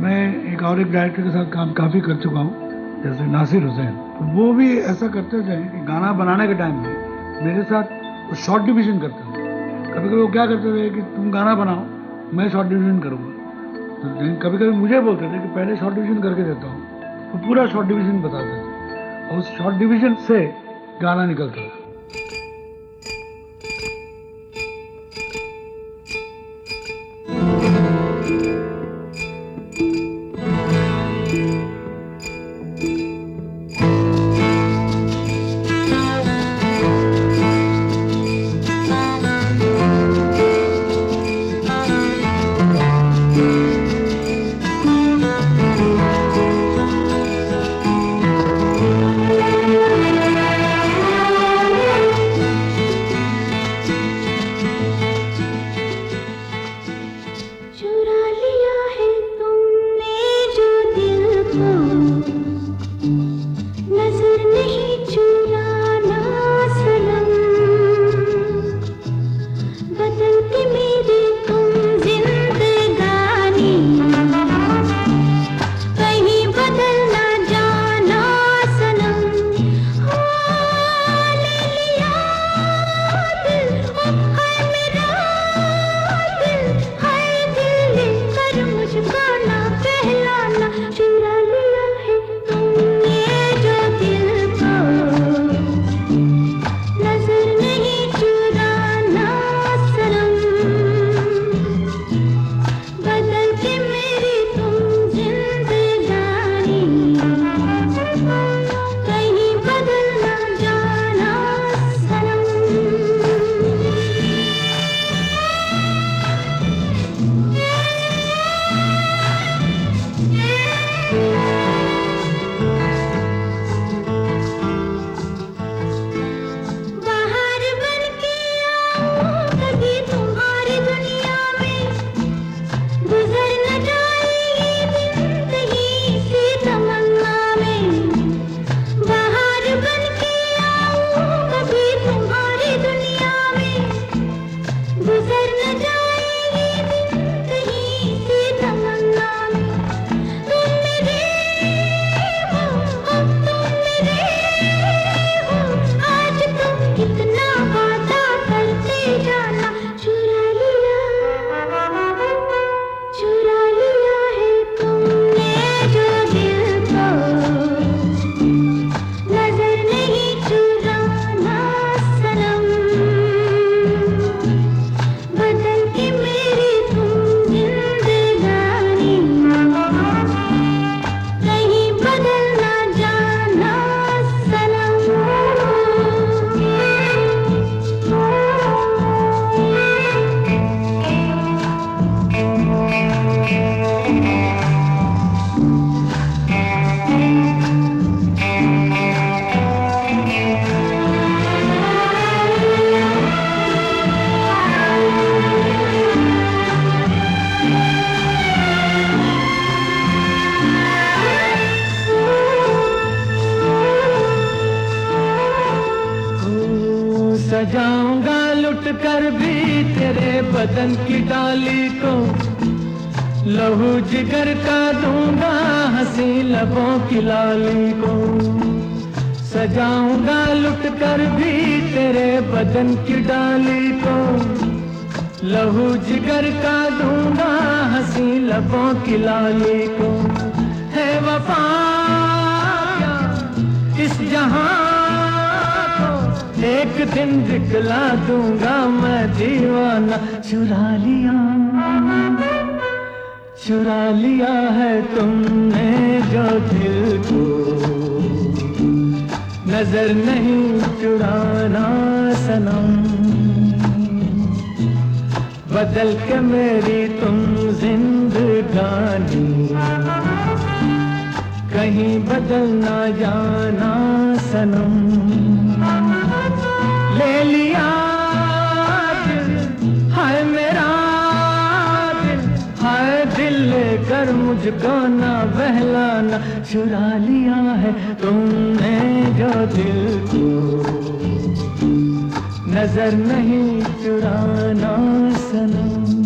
मैं एक और एक डायरेक्टर के साथ काम काफ़ी कर चुका हूँ, जैसे नासिर हुसैन। तो वो भी ऐसा करते थे कि गाना बनाने के टाइम में मेरे साथ वो शॉर्ट डिवीज़न करते थे। कभी कभी वो क्या करते थे कि तुम गाना बनाओ, मैं शॉर्ट डिवीज़न करूँगा। तो कभी कभी मुझे बोलते थे कि पहले शॉर्ट डिवीज़न करके देता हूँ तो पूरा शॉर्ट डिवीज़न बताते थे। और उस शॉर्ट डिवीज़न से गाना निकलता था। चुरा सजाऊँगा लुट कर भी तेरे बदन की डाली को। लहू जिगर का दूँगा, हँसी लबों की लाली को। सजाऊँगा, लुट कर भी तेरे बदन की डाली को। लहू जिगर का दूँगा, हँसी लबों की लाली को। है वफा दिन दिखला दूँगा मैं दीवाना। चुरा लिया चुरा लिया है तुमने जो दिल को। नज़र नहीं चुराना सनम। बदल के मेरी तुम जिंदगानी। कहीं बदल ना जाना सनम। ले लिया हाय मेरा दिल, हाय दिल लेकर मुझको ना बहलाना। चुरा लिया है तुमने जो दिल को। नज़र नहीं चुराना सनम।